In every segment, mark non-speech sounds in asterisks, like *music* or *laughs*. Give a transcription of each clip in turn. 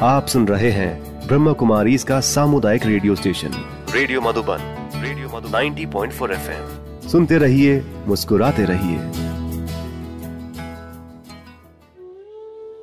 आप सुन रहे हैं ब्रह्म कुमारी इसका सामुदायिक radio station. Radio Madhuban radio Madhuban. 90.4 FM. सुनते रहिए, मुस्कुराते रहिए।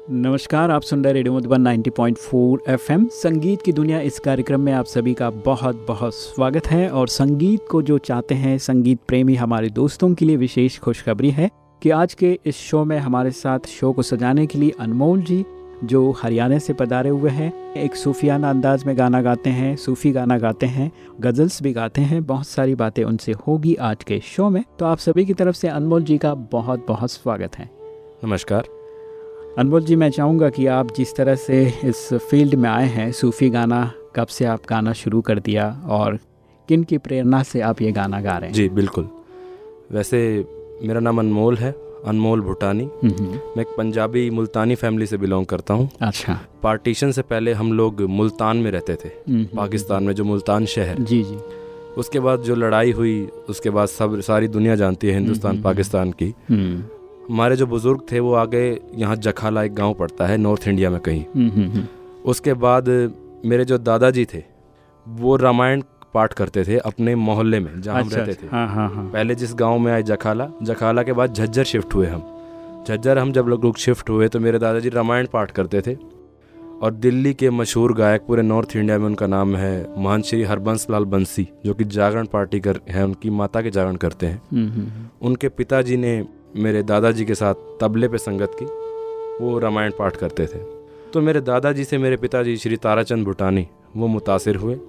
नमस्कार, आप सुन रहे रेडियो मधुबन 90.4 एफएम। संगीत की दुनिया इस कार्यक्रम में आप सभी का बहुत बहुत स्वागत है और संगीत को जो चाहते हैं, संगीत प्रेमी हमारे दोस्तों के लिए विशेष खुशखबरी है कि आज के इस शो में हमारे साथ शो को सजाने के लिए अनमोल जी जो हरियाणा से पधारे हुए हैं। एक सूफियाना अंदाज में गाना गाते हैं सूफी गाना गाते हैं गज़ल्स भी गाते हैं बहुत सारी बातें उनसे होगी आज के शो में। तो आप सभी की तरफ़ से अनमोल जी का बहुत बहुत स्वागत है। नमस्कार। अनमोल जी मैं चाहूँगा कि आप जिस तरह से इस फ़ील्ड में आए हैं सूफी गाना कब से आप गाना शुरू कर दिया और किन की प्रेरणा से आप ये गाना गा रहे हैं? जी बिल्कुल। वैसे मेरा नाम अनमोल है अनमोल भूटानी। मैं एक पंजाबी मुल्तानी फैमिली से बिलोंग करता हूँ। अच्छा। पार्टीशन से पहले हम लोग मुल्तान में रहते थे पाकिस्तान में जो मुल्तान शहर। जी जी। उसके बाद जो लड़ाई हुई उसके बाद सब सारी दुनिया जानती है हिंदुस्तान पाकिस्तान की। हमारे जो बुज़ुर्ग थे वो आगे यहाँ जखाला एक गाँव पड़ता है नॉर्थ इंडिया में कहीं। उसके बाद मेरे जो दादाजी थे वो रामायण पाठ करते थे अपने मोहल्ले में जहाँ अच्छा, हम रहते थे। हाँ हाँ हाँ। पहले जिस गाँव में आए जखाला जखाला के बाद झज्जर शिफ्ट हुए हम। झज्जर हम जब लोग शिफ्ट हुए तो मेरे दादाजी रामायण पाठ करते थे। और दिल्ली के मशहूर गायक पूरे नॉर्थ इंडिया में उनका नाम है महंत श्री हरबंस लाल बंसी जो कि जागरण पार्टी कर है उनकी माता के जागरण करते हैं। हम्म, हम्म, हम्म। उनके पिताजी ने मेरे दादाजी के साथ तबले पे संगत की वो रामायण पाठ करते थे। तो मेरे दादाजी से मेरे पिताजी श्री ताराचंद भुटानी वो मुतासिर हुए।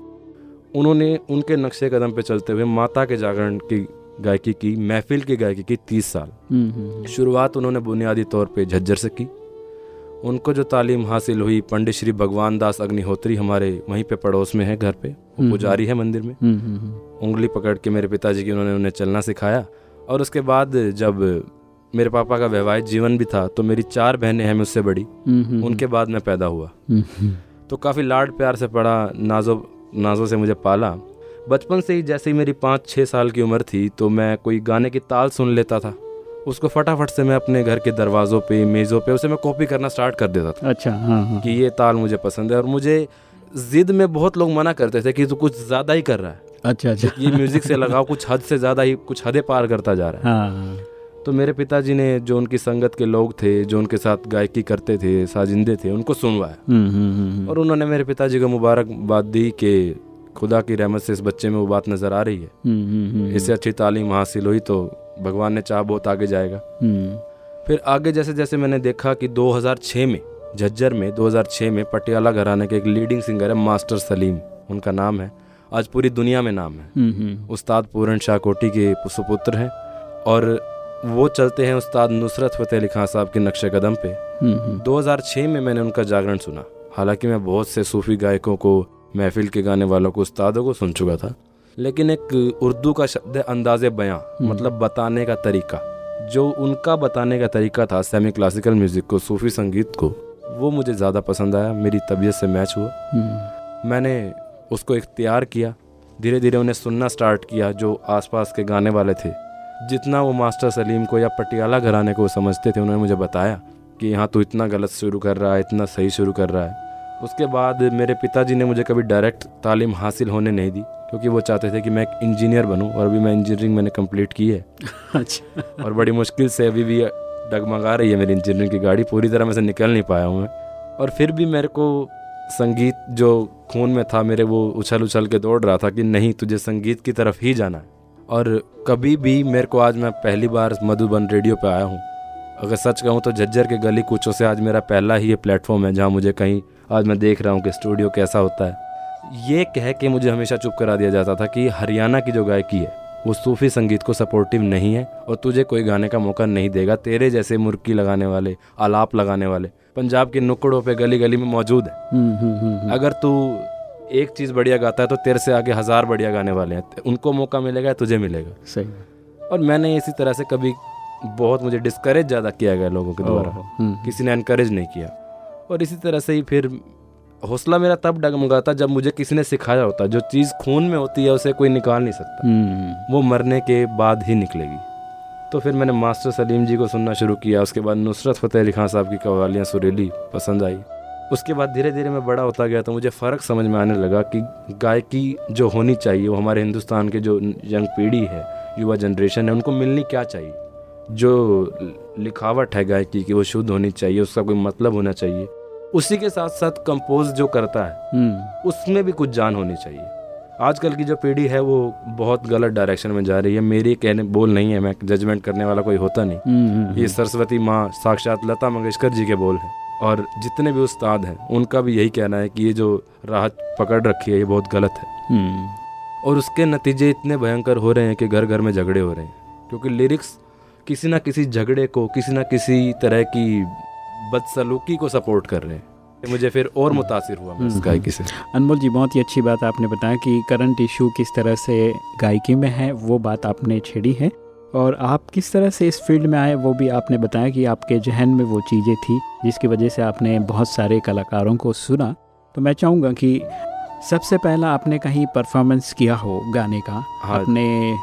उन्होंने उनके नक्शे कदम पे चलते हुए माता के जागरण की गायकी की महफिल की गायकी की तीस साल। हम्म, हम्म, शुरुआत उन्होंने बुनियादी तौर पे झज्जर से की। उनको जो तालीम हासिल हुई पंडित श्री भगवान दास अग्निहोत्री हमारे वहीं पे पड़ोस में है घर पे। वो हम्म। पुजारी है मंदिर में। हम्म, हम्म, हम्म। उंगली पकड़ के मेरे पिताजी की उन्होंने उन्हें चलना सिखाया। और उसके बाद जब मेरे पापा का वैवाहिक जीवन भी था तो मेरी चार बहनें हैं मुझसे बड़ी। हम्म, हम्म, उनके बाद मैं पैदा हुआ। हम्म, हम्म। तो काफ़ी लाड प्यार से पढ़ा नाजो नाजों से मुझे पाला। बचपन से ही जैसे ही मेरी पाँच छः साल की उम्र थी तो मैं कोई गाने की ताल सुन लेता था। उसको फटाफट से मैं अपने घर के दरवाज़ों पे मेज़ों पे उसे मैं कॉपी करना स्टार्ट कर देता था। अच्छा हाँ हाँ। कि ये ताल मुझे पसंद है और मुझे ज़िद में बहुत लोग मना करते थे कि तू कुछ ज़्यादा ही कर रहा है। अच्छा अच्छा। ये म्यूज़िक से लगाओ कुछ हद से ज़्यादा ही कुछ हदें पार करता जा रहा है हाँ। तो मेरे पिताजी ने जो उनकी संगत के लोग थे जो उनके साथ गायकी करते थे साजिंदे थे उनको सुनवाया। हम्म, हम्म, हम्म, और उन्होंने मेरे पिताजी को मुबारकबाद दी कि खुदा की रहमत से इस बच्चे में वो बात नज़र आ रही है। इससे अच्छी तालीम हासिल हुई तो भगवान ने चाह बहुत आगे जाएगा। फिर आगे जैसे जैसे मैंने देखा कि 2006 में झज्जर में 2006 में पटियाला घराने के एक लीडिंग सिंगर है मास्टर सलीम। उनका नाम है। आज पूरी दुनिया में नाम है। उस्ताद पूरन शाह कोटी के सुपुत्र हैं। और वो चलते हैं उस्ताद नुसरत फ़तेह अली खान साहब के नक्शे कदम पे। हम्म, हम्म, 2006 में मैंने उनका जागरण सुना। हालाँकि मैं बहुत से सूफी गायकों को महफिल के गाने वालों को उस्तादों को सुन चुका था। लेकिन एक उर्दू का शब्द है अंदाज़ बयां मतलब बताने का तरीका जो उनका बताने का तरीका था सेमी क्लासिकल म्यूज़िक को सूफी संगीत को वो मुझे ज़्यादा पसंद आया। मेरी तबीयत से मैच हुआ। हम्म, मैंने उसको इख्तियार किया। धीरे धीरे उन्हें सुनना स्टार्ट किया जो आसपास के गाने वाले थे। जितना वो मास्टर सलीम को या पटियाला घराने को समझते थे उन्होंने मुझे बताया कि यहाँ तू इतना गलत शुरू कर रहा है इतना सही शुरू कर रहा है। उसके बाद मेरे पिताजी ने मुझे कभी डायरेक्ट तालीम हासिल होने नहीं दी क्योंकि वो चाहते थे कि मैं एक इंजीनियर बनूं और अभी मैं इंजीनियरिंग मैंने कंप्लीट की है। *laughs* अच्छा। और बड़ी मुश्किल से अभी भी डगमगा रही है मेरी इंजीनियरिंग की गाड़ी पूरी तरह मैं से निकल नहीं पाया हूँ मैं। और फिर भी मेरे को संगीत जो खून में था मेरे वो उछल उछल के दौड़ रहा था कि नहीं तुझे संगीत की तरफ़ ही जाना है। और कभी भी मेरे को आज मैं पहली बार मधुबन रेडियो पे आया हूँ। अगर सच कहूँ तो झज्जर के गली कूचों से आज मेरा पहला ही ये प्लेटफॉर्म है जहाँ मुझे कहीं आज मैं देख रहा हूँ कि स्टूडियो कैसा होता है। ये कह के मुझे हमेशा चुप करा दिया जाता था कि हरियाणा की जो गायकी है वो सूफी संगीत को सपोर्टिव नहीं है और तुझे कोई गाने का मौका नहीं देगा। तेरे जैसे मुर्की लगाने वाले आलाप लगाने वाले पंजाब के नुक्कड़ों पे गली गली में मौजूद है। हम्म, हम्म, हम्म, अगर तू एक चीज़ बढ़िया गाता है तो तेरे से आगे हज़ार बढ़िया गाने वाले हैं। उनको मौका मिलेगा तुझे मिलेगा। सही और मैंने इसी तरह से कभी बहुत मुझे डिस्करेज ज़्यादा किया गया लोगों के द्वारा। हम्म, किसी ने इनकरेज नहीं किया। और इसी तरह से ही फिर हौसला मेरा तब डगमगाता जब मुझे किसी ने सिखाया होता। जो चीज़ खून में होती है उसे कोई निकाल नहीं सकता। हम्म, वो मरने के बाद ही निकलेगी। तो फिर मैंने मास्टर सलीम जी को सुनना शुरू किया। उसके बाद नुसरत फ़तेह अली खान साहब की कवालियाँ सुरीली पसंद आई। उसके बाद धीरे धीरे मैं बड़ा होता गया तो मुझे फ़र्क समझ में आने लगा कि गायकी जो होनी चाहिए वो हमारे हिंदुस्तान के जो यंग पीढ़ी है युवा जनरेशन है उनको मिलनी क्या चाहिए? जो लिखावट है गायकी की वो शुद्ध होनी चाहिए उसका कोई मतलब होना चाहिए। उसी के साथ साथ कंपोज जो करता है हम्म। उसमें भी कुछ जान होनी चाहिए। आजकल की जो पीढ़ी है वो बहुत गलत डायरेक्शन में जा रही है। मेरी कहने बोल नहीं है मैं जजमेंट करने वाला कोई होता नहीं। हम्म, हम्म, ये सरस्वती माँ साक्षात लता मंगेशकर जी के बोल हैं। और जितने भी उस्ताद हैं उनका भी यही कहना है कि ये जो राह पकड़ रखी है ये बहुत गलत है। हम्म, और उसके नतीजे इतने भयंकर हो रहे हैं कि घर घर में झगड़े हो रहे हैं क्योंकि लिरिक्स किसी ना किसी झगड़े को किसी ना किसी तरह की बदसलूकी को सपोर्ट कर रहे हैं। मुझे फिर और मुतासर हुआ मैं इस हम्म, गायकी से। अनमोल जी बहुत ही अच्छी बात आपने बताया कि करंट इशू किस तरह से गायकी में है वो बात आपने छेड़ी है। और आप किस तरह से इस फ़ील्ड में आए वो भी आपने बताया कि आपके जहन में वो चीज़ें थी जिसकी वजह से आपने बहुत सारे कलाकारों को सुना। तो मैं चाहूँगा कि सबसे पहला आपने कहीं परफॉर्मेंस किया हो गाने का हाँ। अपने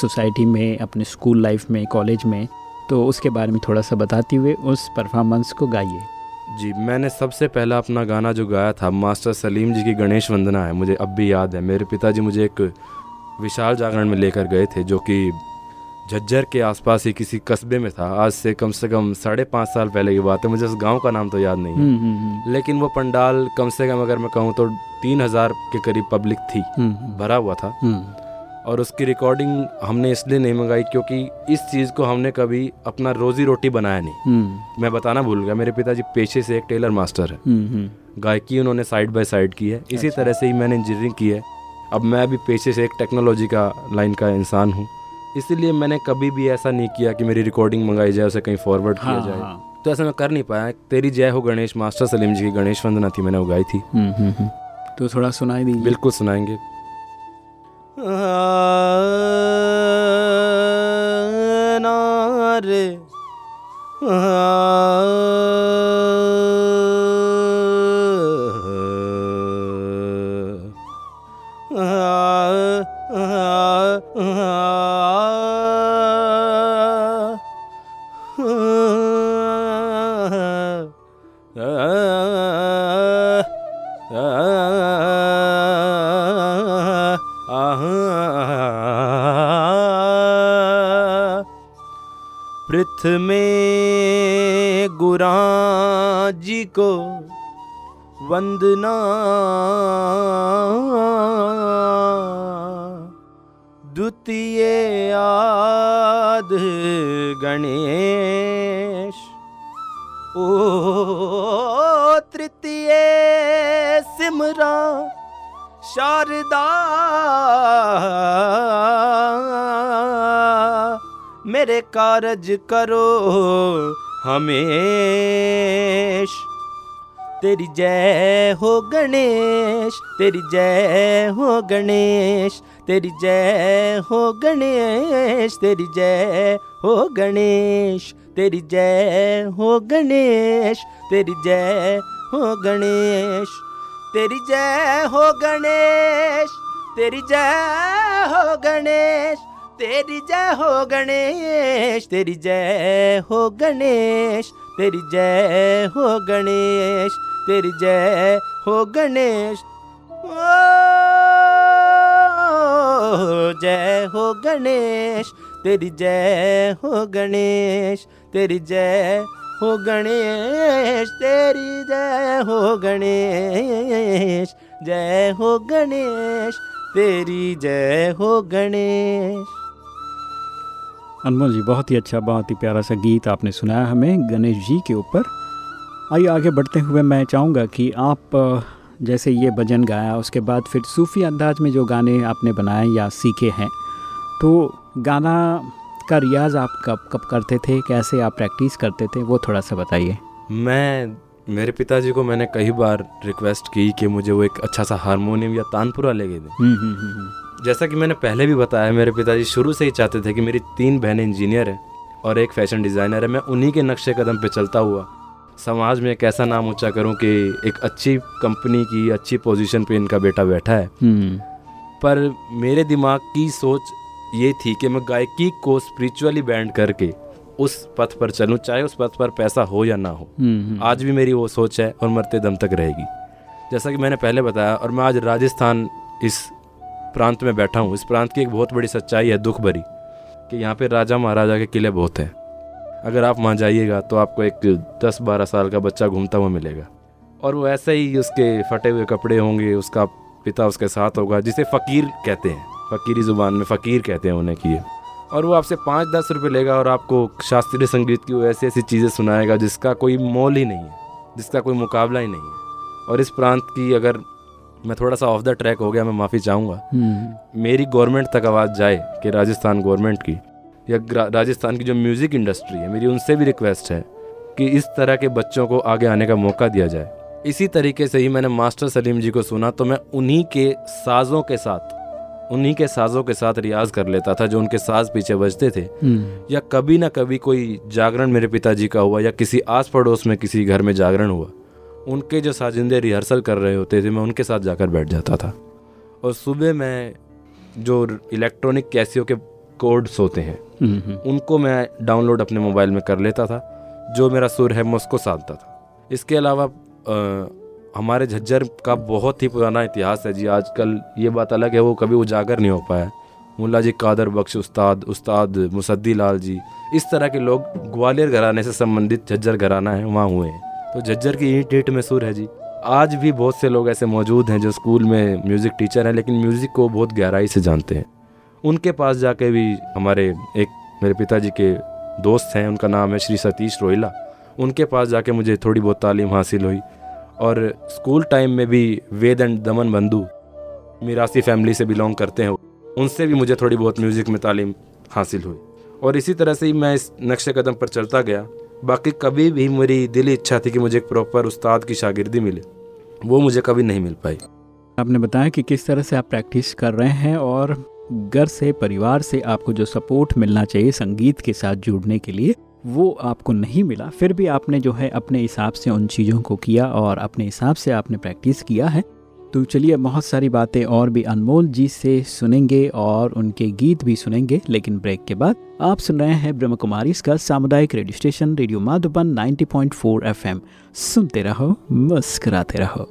सोसाइटी में अपने स्कूल लाइफ में कॉलेज में तो उसके बारे में थोड़ा सा बताते हुए उस परफॉर्मेंस को गाइए। जी मैंने सबसे पहला अपना गाना जो गाया था मास्टर सलीम जी की गणेश वंदना है मुझे अब भी याद है। मेरे पिताजी मुझे एक विशाल जागरण में लेकर गए थे जो कि झज्जर के आसपास ही किसी कस्बे में था। आज से कम से कम साढ़े पाँच साल पहले की बात है। मुझे उस गाँव का नाम तो याद नहीं है। हम्म, हम्म, हम्म, लेकिन वो पंडाल कम से कम अगर मैं कहूँ तो तीन हज़ार के करीब पब्लिक थी। भरा हुआ था। और उसकी रिकॉर्डिंग हमने इसलिए नहीं मंगाई क्योंकि इस चीज़ को हमने कभी अपना रोजी रोटी बनाया नहीं। मैं बताना भूल गया। मेरे पिताजी पेशे से एक टेलर मास्टर है। गायकी उन्होंने साइड बाय साइड की है। इसी अच्छा। तरह से ही मैंने इंजीनियरिंग की है। अब मैं भी पेशे से एक टेक्नोलॉजी का लाइन का इंसान हूँ। इसीलिए मैंने कभी भी ऐसा नहीं किया कि मेरी रिकॉर्डिंग मंगाई जाए उसे कहीं फॉरवर्ड किया हाँ, जाए। हाँ, तो ऐसा मैं कर नहीं पाया। तेरी जय हो गणेश मास्टर सलीम जी की गणेश वंदना थी मैंने उगाई थी। हम्म, हम्म, हम्म। तो थोड़ा सुनाई दीजिए। बिल्कुल सुनाएँगे। नारे प्रथमे गुरा जी को वंदना। द्वितीय आद गणेश। ओ तृतीय सिमरा शारदा। मेरे कारज करो हमेश। तेरी जय हो गणेश, तेरी जय हो गणेश, तेरी जय हो गणेश, तेरी जय हो गणेश, तेरी जय हो गणेश, तेरी जय हो गणेश, तेरी जय हो गणेश, तेरी जय हो गणेश। तेरी जय हो गणेश तेरी जय हो गणेश तेरी जय हो गणेश तेरी जय हो गणेश जय हो गणेश तेरी जय हो गणेश तेरी जय हो गणेश तेरी जय हो गणेश जय हो गणेश तेरी जय हो गणेश अनमोल जी, बहुत ही अच्छा बहुत ही प्यारा सा गीत आपने सुनाया हमें, गणेश जी के ऊपर। आइए आगे बढ़ते हुए मैं चाहूँगा कि आप जैसे ये भजन गाया, उसके बाद फिर सूफ़ी अंदाज में जो गाने आपने बनाए या सीखे हैं तो गाना का रियाज़ आप कब कब करते थे, कैसे आप प्रैक्टिस करते थे, वो थोड़ा सा बताइए। मैं मेरे पिताजी को मैंने कई बार रिक्वेस्ट की कि मुझे वो एक अच्छा सा हारमोनियम या तानपुरा ले के दें। हम्म, हम्म, हम्म। जैसा कि मैंने पहले भी बताया मेरे पिताजी शुरू से ही चाहते थे कि मेरी तीन बहनें इंजीनियर हैं और एक फ़ैशन डिज़ाइनर है। मैं उन्हीं के नक्शे कदम पे चलता हुआ समाज में एक ऐसा नाम ऊँचा करूँ कि एक अच्छी कंपनी की अच्छी पोजीशन पे इनका बेटा बैठा है। पर मेरे दिमाग की सोच ये थी कि मैं गायकी को स्पिरिचुअली बैंड करके उस पथ पर चलूँ चाहे उस पथ पर पैसा हो या ना हो। आज भी मेरी वो सोच है और मरते दम तक रहेगी। जैसा कि मैंने पहले बताया और मैं आज राजस्थान इस प्रांत में बैठा हूँ। इस प्रांत की एक बहुत बड़ी सच्चाई है दुख भरी कि यहाँ पे राजा महाराजा के किले बहुत हैं। अगर आप वहाँ जाइएगा तो आपको एक दस बारह साल का बच्चा घूमता हुआ मिलेगा। और वो ऐसे ही उसके फटे हुए कपड़े होंगे उसका पिता उसके साथ होगा जिसे फ़कीर कहते हैं। फ़कीरी ज़ुबान में फ़कीर कहते हैं उन्हें किए और वो आपसे पाँच दस रुपये लेगा और आपको शास्त्रीय संगीत की वो ऐसी ऐसी चीज़ें सुनाएगा जिसका कोई मोल ही नहीं है जिसका कोई मुकाबला ही नहीं है। और इस प्रांत की अगर मैं थोड़ा सा ऑफ़ द ट्रैक हो गया मैं माफ़ी चाहूँगा। हम्म। मेरी गवर्नमेंट तक आवाज़ जाए कि राजस्थान गवर्नमेंट की या राजस्थान की जो म्यूज़िक इंडस्ट्री है मेरी उनसे भी रिक्वेस्ट है कि इस तरह के बच्चों को आगे आने का मौका दिया जाए। इसी तरीके से ही मैंने मास्टर सलीम जी को सुना तो मैं उन्हीं के साज़ों के साथ उन्हीं के साज़ों के साथ रियाज कर लेता था जो उनके साज पीछे बजते थे हम्म। या कभी ना कभी कोई जागरण मेरे पिताजी का हुआ या किसी आस पड़ोस में किसी घर में जागरण हुआ उनके जो साजिंदे रिहर्सल कर रहे होते थे मैं उनके साथ जाकर बैठ जाता था और सुबह मैं जो इलेक्ट्रॉनिक कैसियो के कोड्स होते हैं हम्म, हम्म। उनको मैं डाउनलोड अपने मोबाइल में कर लेता था जो मेरा सुर है मैं उसको साधता था इसके अलावा हमारे झज्जर का बहुत ही पुराना इतिहास है जी। आजकल ये बात अलग है, वो कभी उजागर नहीं हो पाया। मुल्ला जी कादर बख्श उस्ताद उस्ताद मुसद्दी लाल जी, इस तरह के लोग ग्वालियर घराने से संबंधित झज्जर घराना है, वहाँ हुए हैं। तो झज्जर की ईट ईंट में सुर है जी। आज भी बहुत से लोग ऐसे मौजूद हैं जो स्कूल में म्यूज़िक टीचर हैं, लेकिन म्यूज़िक को बहुत गहराई से जानते हैं। उनके पास जाके भी हमारे एक मेरे पिताजी के दोस्त हैं, उनका नाम है श्री सतीश रोहिला। उनके पास जाके मुझे थोड़ी बहुत तालीम हासिल हुई। और स्कूल टाइम में भी वेद एंड दमन बंधु मिरासी फैमिली से बिलोंग करते हैं। उनसे भी मुझे थोड़ी बहुत म्यूज़िक में तालीम हासिल हुई। और इसी तरह से ही मैं इस नक्शे कदम पर चलता गया। बाकी कभी भी मेरी दिली इच्छा थी कि मुझे एक प्रॉपर उस्ताद की शागिर्दी मिले। वो मुझे कभी नहीं मिल पाई। आपने बताया कि किस तरह से आप प्रैक्टिस कर रहे हैं और घर से, परिवार से आपको जो सपोर्ट मिलना चाहिए संगीत के साथ जुड़ने के लिए वो आपको नहीं मिला, फिर भी आपने जो है अपने हिसाब से उन चीज़ों को किया और अपने हिसाब से आपने प्रैक्टिस किया है। तो चलिए, बहुत सारी बातें और भी अनमोल जी से सुनेंगे और उनके गीत भी सुनेंगे, लेकिन ब्रेक के बाद आप सुन रहे हैं ब्रह्म कुमारी इसका सामुदायिक radio station, radio Madhuban 90.4 FM. सुनते रहो, मुस्कुराते रहो।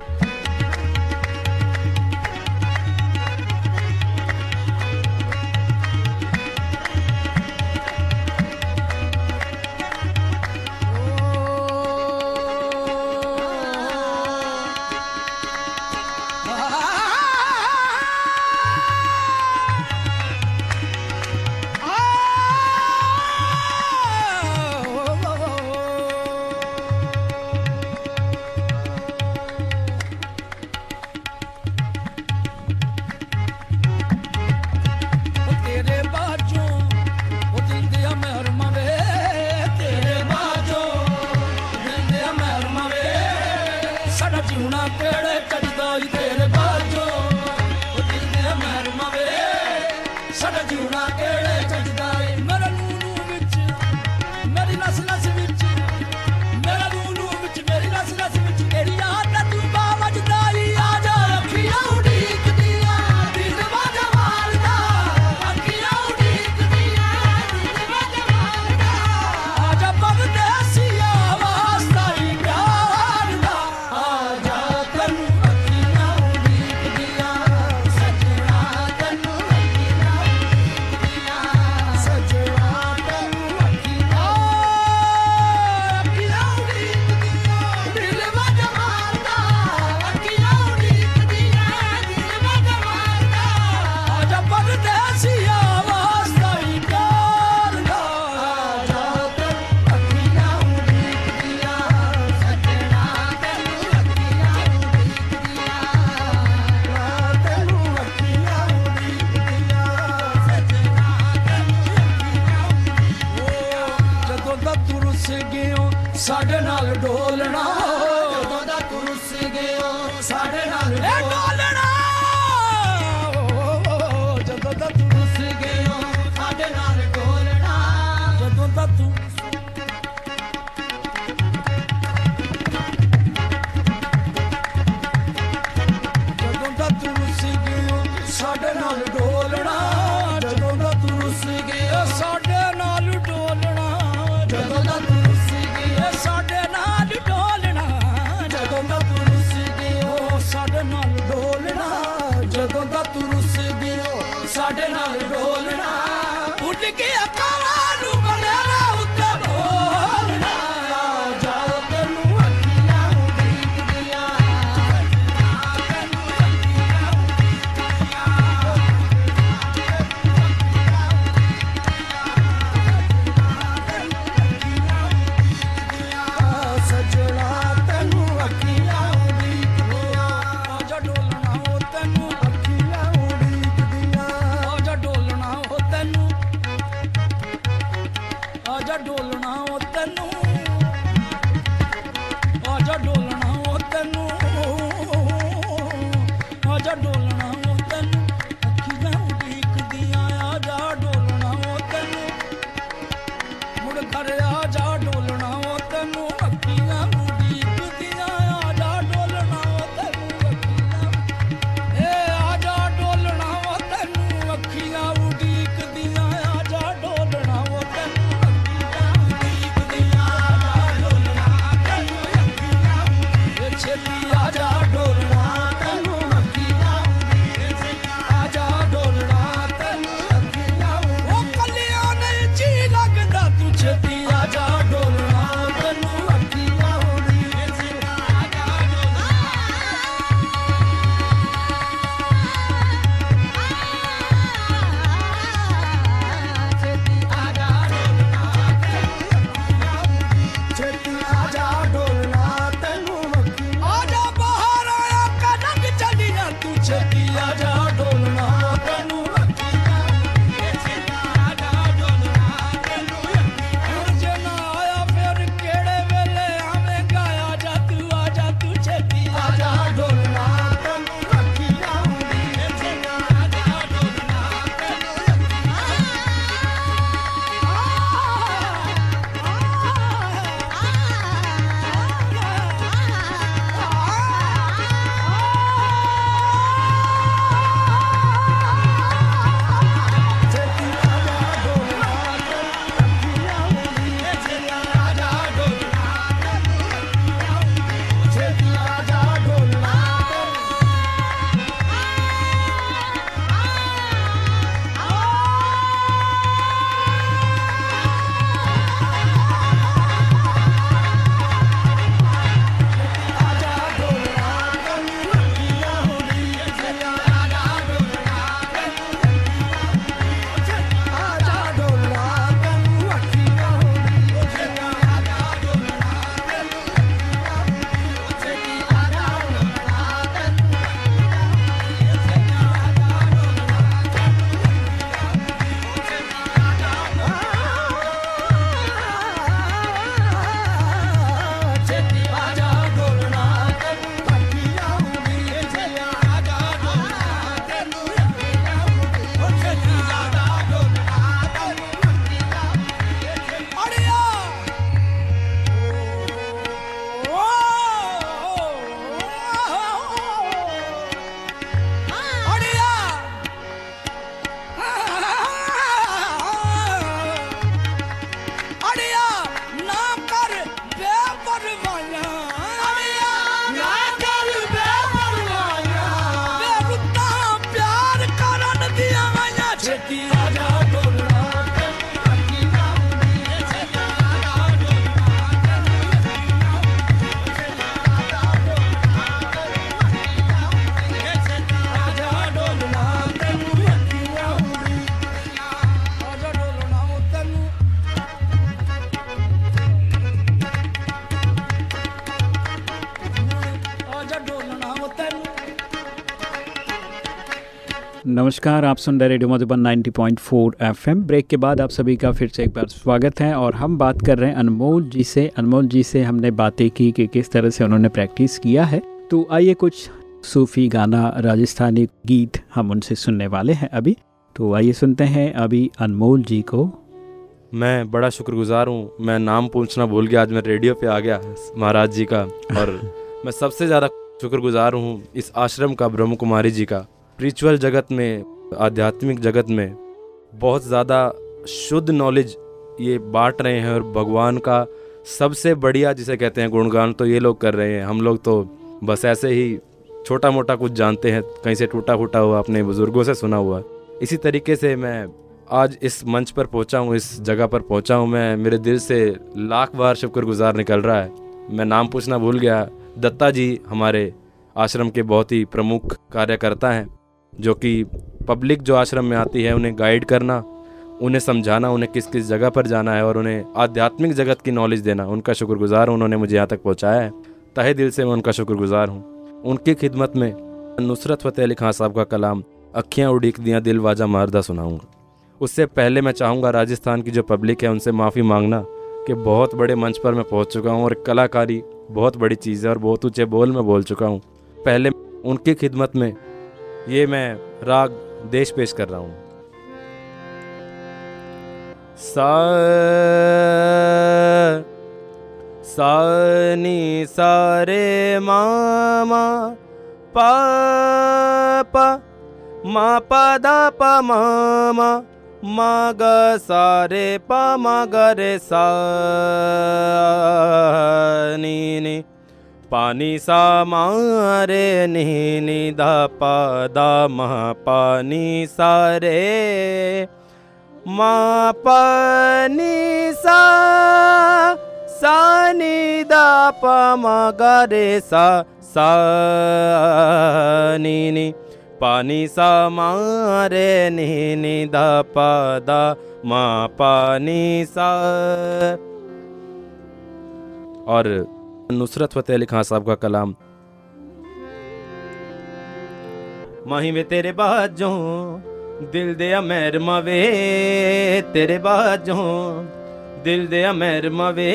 नमस्कार आप सुन रहे रेडियो मधुबन 90.4 एफएम। ब्रेक के बाद आप सभी का फिर से एक बार स्वागत है और हम बात कर रहे हैं अनमोल जी से। अनमोल जी से हमने बातें की कि किस तरह से उन्होंने प्रैक्टिस किया है। तो आइए कुछ सूफ़ी गाना राजस्थानी गीत हम उनसे सुनने वाले हैं अभी। तो आइए सुनते हैं अभी अनमोल जी को। मैं बड़ा शुक्रगुजार हूँ। मैं नाम पूछना भूल गया आज मैं रेडियो पे आ गया महाराज जी का। और *laughs* मैं सबसे ज़्यादा शुक्रगुजार हूँ इस आश्रम का ब्रह्म कुमारी जी का। स्पिरिचुअल जगत में, आध्यात्मिक जगत में बहुत ज़्यादा शुद्ध नॉलेज ये बांट रहे हैं और भगवान का सबसे बढ़िया जिसे कहते हैं गुणगान तो ये लोग कर रहे हैं। हम लोग तो बस ऐसे ही छोटा मोटा कुछ जानते हैं, कहीं से टूटा फूटा हुआ अपने बुज़ुर्गों से सुना हुआ। इसी तरीके से मैं आज इस मंच पर पहुँचा हूँ, इस जगह पर पहुँचा हूँ। मैं, मेरे दिल से लाख बार शुक्रगुजार निकल रहा है। मैं नाम पूछना भूल गया। दत्ता जी हमारे आश्रम के बहुत ही प्रमुख कार्यकर्ता हैं। जो कि पब्लिक जो आश्रम में आती है, उन्हें गाइड करना, उन्हें समझाना, उन्हें किस किस जगह पर जाना है और उन्हें आध्यात्मिक जगत की नॉलेज देना, उनका शुक्रगुजार हूँ, उन्होंने मुझे यहाँ तक पहुँचाया है। तहे दिल से मैं उनका शुक्रगुजार हूँ। उनकी खिदमत में नुसरत फ़तेह अली खान साहब का कलाम, अखियाँ उड़ीक दियाँ, दिल वाजा मारदा सुनाऊँगा। उससे पहले मैं चाहूँगा राजस्थान की जो पब्लिक है, उनसे माफ़ी मांगना कि बहुत बड़े मंच पर मैं पहुँच चुका हूँ और कलाकारी बहुत बड़ी चीज़ है और बहुत ऊँचे बोल में बोल चुका हूँ। पहले उनकी खिदमत में ये मैं राग देश पेश कर रहा हूँ। सा सानी सारे मामा, पापा मा पदा प मामा मा ग सारे प मा ग सा पानी सा मारे नी नी दा पा दा मा पानी सारे मा पानी सा सा नी दा प मा रे, सा सा नी नी पानी सा मारे नी नी दा पा दा मा पानी सा। और नुसरत फतेह अली खान साहब का कलाम माही वे तेरे बाजों दिल दे अमेर मवे तेरे बाजों दिल दे अमेर मवे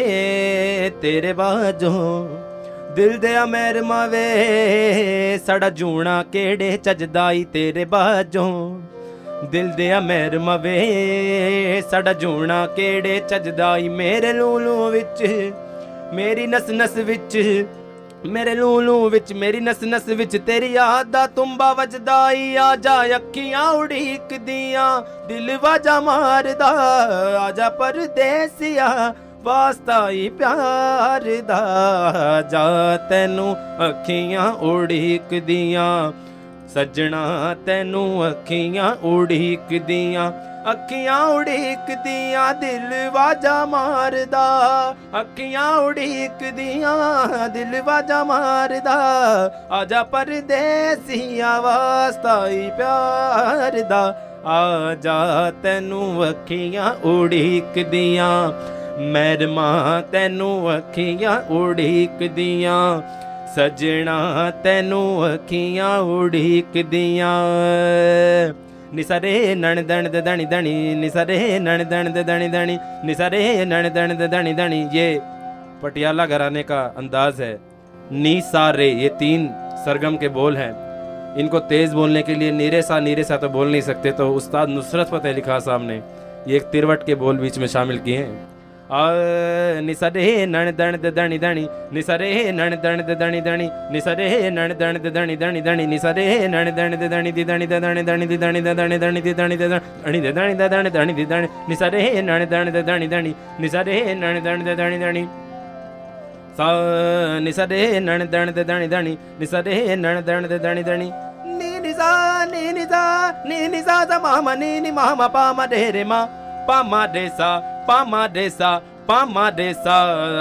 तेरे बाजों ਦਿਲ ਦੇ ਅਮਰ ਮਵੇ ਸੜਾ ਜੂਣਾ ਕਿਹੜੇ ਚੱਜਦਾਈ ਤੇਰੇ ਬਾਜੋਂ ਦਿਲ ਦੇ ਅਮਰ ਮਵੇ ਸੜਾ ਜੂਣਾ ਕਿਹੜੇ ਚੱਜਦਾਈ ਮੇਰੇ ਲੂਲੂ ਵਿੱਚ ਮੇਰੀ ਨਸ ਨਸ ਵਿੱਚ, ਮੇਰੇ ਲੂਲੂ ਵਿੱਚ, ਮੇਰੀ ਨਸ ਨਸ ਵਿੱਚ ਤੇਰੀ ਯਾਦ ਦਾ ਤੁੰਬਾ ਵਜਦਾਈ ਆ ਜਾ, ਅੱਖੀਆਂ ਉਡੀਕਦੀਆਂ, ਦਿਲ ਵਾਜਾ ਮਾਰਦਾ, ਆ ਜਾ ਪਰਦੇਸੀਆ, ਵਾਸਤਾ ਈ ਪਿਆਰ ਦਾ ਜਾ ਤੈਨੂੰ ਅੱਖੀਆਂ ਉਡੀਕਦੀਆਂ, ਸੱਜਣਾ ਤੈਨੂੰ ਅੱਖੀਆਂ ਉਡੀਕਦੀਆਂ ਅੱਖੀਆਂ ਉਡੀਕਦੀਆਂ, ਦਿਲ ਵਾਜਾ ਮਾਰਦਾ। ਅੱਖੀਆਂ ਉਡੀਕਦੀਆਂ, ਦਿਲ ਵਾਜਾ ਮਾਰਦਾ। ਆਜਾ ਪਰਦੇਸੀਆ ਵਾਸਤਾ ਹੀ ਪਿਆਰ ਦਾ ਆ ਜਾ ਤੈਨੂੰ ਅੱਖੀਆਂ ਉਡੀਕਦੀਆਂ ਮੈਰਮਾ ਤੈਨੂੰ ਅੱਖੀਆਂ ਉਡੀਕਦੀਆਂ। ਸਜਣਾ ਤੈਨੂੰ ਅੱਖੀਆਂ ਉਡੀਕਦੀਆਂ। निसरे नण दण दणी दणी निसरे नण दण दणी दणी निसरे नण दण दणी दणी ये पटियाला घराने का अंदाज है। नी सा रे, ये तीन सरगम के बोल हैं। इनको तेज़ बोलने के लिए नीरे सा नीरे सा तो बोल नहीं सकते तो उस्ताद नुसरत फतेह अली खां साहब ने ये एक तिरवट के बोल बीच में शामिल किए हैं। निसरे नण दणद दणि दणि निसरे नण दणद दणि दणि निसरे नण दणद दणी दणि दणि निसरे नण दणद दणी दि दणि दणी दणी दि दणि दणी दणी दि दणी दणि दि दणि दणी दणी दि दणि निसरे नण दणद दणि दणि निसरे नण दणद दणि दणि सा निसरे नण दणद दणि दणि निसरे नण दणद दणि दणी नी निसा नी निसा नी निसा सा मामा नी नि मामा पामा ढेरे मा पामा ढेसा ਪਾਮਾ ਦੇਸਾ ਪਾਮਾ ਦੇਸਾ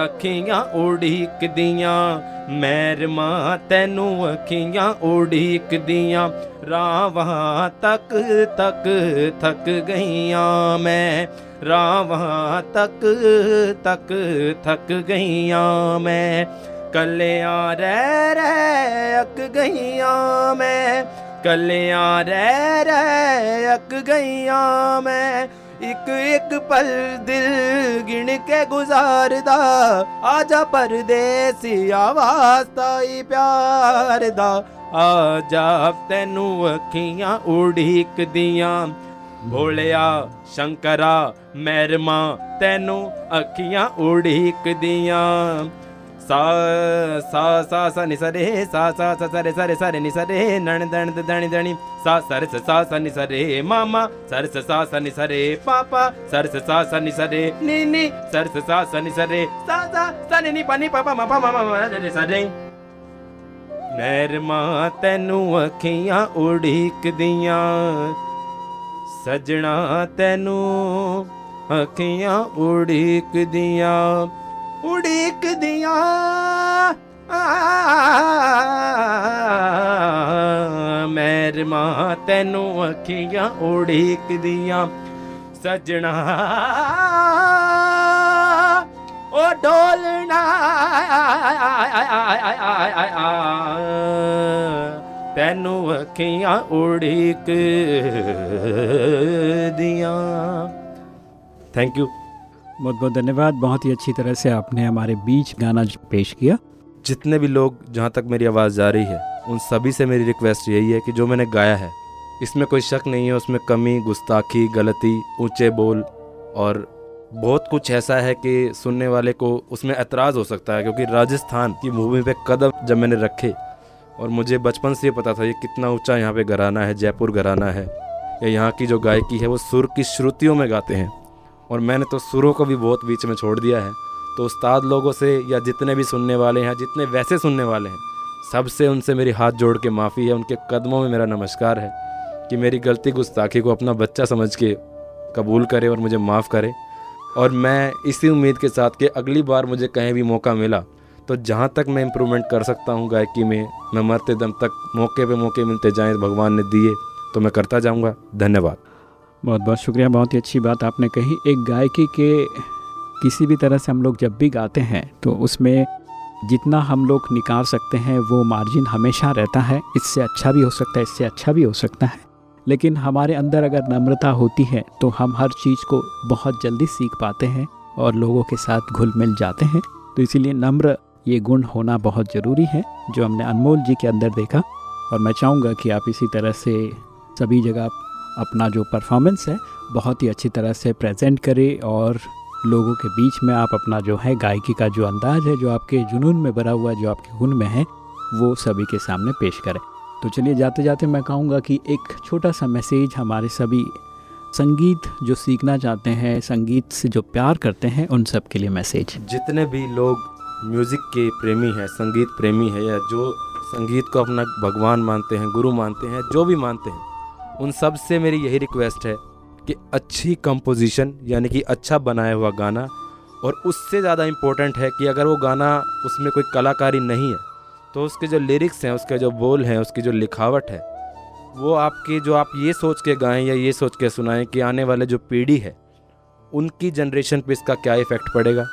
ਅੱਖੀਆਂ ਉਡੀਕਦੀਆਂ ਮੈਰਮਾ ਤੈਨੂੰ ਅੱਖੀਆਂ ਉਡੀਕਦੀਆਂ ਰਾਵਾਂ ਤੱਕ ਤੱਕ ਥੱਕ ਗਈਆਂ ਮੈਂ ਰਾਵਾਂ ਤੱਕ ਤੱਕ ਥੱਕ ਗਈਆਂ ਮੈਂ ਕੱਲਿਆਂ ਰਹਿ ਰਹਿ ਅੱਕ ਗਈਆਂ ਮੈਂ ਕੱਲਿਆਂ ਰਹਿ ਰਹਿ ਅੱਕ ਗਈਆਂ ਮੈਂ ਇੱਕ ਇੱਕ ਪਲ ਦਿਲ ਗਿਣ ਕੇ ਗੁਜ਼ਾਰਦਾ। ਆਜਾ ਪਰਦੇਸੀ ਆਵਾਜ਼ ਤਾਈ ਪਿਆਰ ਦਾ। ਆਜਾ ਤੈਨੂੰ ਅੱਖੀਆਂ ਉਡੀਕਦੀਆਂ। ਭੋਲਿਆ ਸ਼ੰਕਰਾ ਮੈਰਮਾ ਤੈਨੂੰ ਅੱਖੀਆਂ ਉਡੀਕਦੀਆਂ। सा सा सा सा नि सा रे सा सा सा सा रे सा रे सा रे नि सा रे नण दण दणि दणि सा सर स सा सा नि सा रे मामा सर स सा सा नि सा रे पापा सर स सा सा नि सा रे नी नी सर स सा सा नि सा रे सा सा सा नि नि पा नि पा पा मा पा मा मा रे रे सा रे नरमा अखियाँ उड़ीक दियाँ सजना तैनू अखियाँ उड़ीक दियाँ ਉਡੀਕਦੀਆਂ। ਮਹਿਰਮਾ ਤੈਨੂੰ ਅੱਖੀਆਂ ਉਡੀਕਦੀਆਂ। ਸਜਣਾ ਓ ਡੋਲਣਾ। ਤੈਨੂੰ ਅੱਖੀਆਂ ਉਡੀਕ ਦੀਆਂ ਥੈਂਕ ਯੂ बहुत बहुत धन्यवाद। बहुत ही अच्छी तरह से आपने हमारे बीच गाना पेश किया। जितने भी लोग जहाँ तक मेरी आवाज़ जा रही है, उन सभी से मेरी रिक्वेस्ट यही है कि जो मैंने गाया है, इसमें कोई शक नहीं है, उसमें कमी, गुस्ताखी, गलती, ऊँचे बोल और बहुत कुछ ऐसा है कि सुनने वाले को उसमें एतराज़ हो सकता है, क्योंकि राजस्थान की भूमि पे कदम जब मैंने रखे और मुझे बचपन से पता था ये कितना ऊँचा यहाँ पे घराना है, जयपुर घराना है, या यहाँ की जो गायकी है वो सुर की श्रुतियों में गाते हैं। और मैंने तो सुरों को भी बहुत बीच में छोड़ दिया है। तो उस्ताद लोगों से या जितने भी सुनने वाले हैं, जितने वैसे सुनने वाले हैं, सबसे उनसे मेरी हाथ जोड़ के माफ़ी है। उनके कदमों में मेरा नमस्कार है कि मेरी गलती गुस्ताखी को अपना बच्चा समझ के कबूल करे और मुझे माफ़ करे। और मैं इसी उम्मीद के साथ कि अगली बार मुझे कहीं भी मौका मिला तो जहाँ तक मैं इम्प्रूवमेंट कर सकता हूँ गायकी में, मैं मरते दम तक मौके पे मौके मिलते जाएँ, भगवान ने दिए तो मैं करता जाऊँगा। धन्यवाद। बहुत बहुत शुक्रिया, बहुत ही अच्छी बात आपने कही। एक गायकी के किसी भी तरह से हम लोग जब भी गाते हैं तो उसमें जितना हम लोग निकाल सकते हैं, वो मार्जिन हमेशा रहता है। इससे अच्छा भी हो सकता है, इससे अच्छा भी हो सकता है। लेकिन हमारे अंदर अगर नम्रता होती है तो हम हर चीज़ को बहुत जल्दी सीख पाते हैं और लोगों के साथ घुल मिल जाते हैं। तो इसीलिए नम्र ये गुण होना बहुत ज़रूरी है, जो हमने अनमोल जी के अंदर देखा। और मैं चाहूँगा कि आप इसी तरह से सभी जगह अपना जो परफॉर्मेंस है, बहुत ही अच्छी तरह से प्रेजेंट करें और लोगों के बीच में आप अपना जो है गायकी का जो अंदाज है, जो आपके जुनून में भरा हुआ, जो आपके गुण में है, वो सभी के सामने पेश करें। तो चलिए जाते जाते मैं कहूँगा कि एक छोटा सा मैसेज हमारे सभी संगीत जो सीखना चाहते हैं, संगीत से जो प्यार करते हैं, उन सब के लिए मैसेज जितने भी लोग म्यूज़िक के प्रेमी हैं, संगीत प्रेमी है, या जो संगीत को अपना भगवान मानते हैं, गुरु मानते हैं, जो भी मानते हैं उन सबसे मेरी यही रिक्वेस्ट है कि अच्छी कंपोजिशन यानी कि अच्छा बनाया हुआ गाना, और उससे ज़्यादा इम्पोर्टेंट है कि अगर वो गाना उसमें कोई कलाकारी नहीं है तो उसके जो लिरिक्स हैं, उसके जो बोल हैं, उसकी जो लिखावट है, वो आपकी जो आप ये सोच के गाएँ या ये सोच के सुनाएँ कि आने वाले जो पीढ़ी है, उनकी जनरेशन पे इसका क्या इफ़ेक्ट पड़ेगा,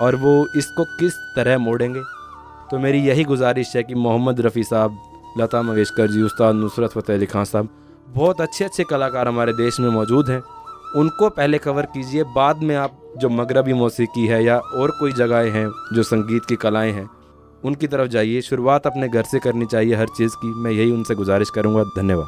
और वो इसको किस तरह मोड़ेंगे। तो मेरी यही गुजारिश है कि मोहम्मद रफ़ी साहब, लता मंगेशकर जी, उस्ताद नुसरत फ़तेह अली खान साहब बहुत अच्छे अच्छे कलाकार हमारे देश में मौजूद हैं। उनको पहले कवर कीजिए, बाद में आप जो मगरबी मौसीकी है या और कोई जगहें हैं जो संगीत की कलाएँ हैं, उनकी तरफ़ जाइए। शुरुआत अपने घर से करनी चाहिए हर चीज़ की। मैं यही उनसे गुजारिश करूँगा। धन्यवाद।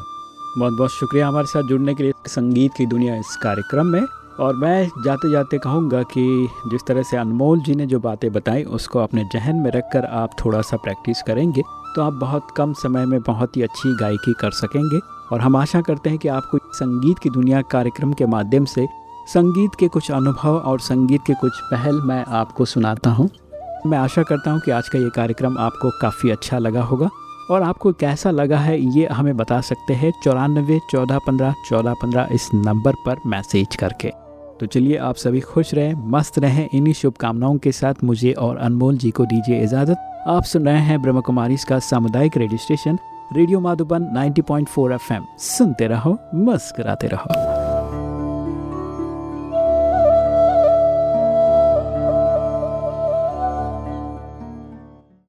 बहुत बहुत शुक्रिया हमारे साथ जुड़ने के लिए। संगीत की दुनिया इस कार्यक्रम में। और मैं जाते जाते कहूँगा कि जिस तरह से अनमोल जी ने जो बातें बताई, उसको अपने जहन में रख कर आप थोड़ा सा प्रैक्टिस करेंगे। तो आप बहुत कम समय में बहुत ही अच्छी गायकी कर सकेंगे। और हम आशा करते हैं कि आपको संगीत की दुनिया कार्यक्रम के माध्यम से संगीत के कुछ अनुभव और संगीत के कुछ पहल मैं आपको सुनाता हूँ। मैं आशा करता हूँ कि आज का ये कार्यक्रम आपको काफ़ी अच्छा लगा होगा। और आपको कैसा लगा है ये हमें बता सकते हैं। चौरानबे चौदह पंद्रह चौदह पंद्रह इस नंबर पर मैसेज करके। तो चलिए आप सभी खुश रहें, मस्त रहें। इन्हीं शुभकामनाओं के साथ मुझे और अनमोल जी को दीजिए इजाज़त। आप सुन रहे हैं ब्रह्म कुमारी का सामुदायिक radio station, radio Madhuban 90.4 FM. सुनते रहो, मस्कराते रहो।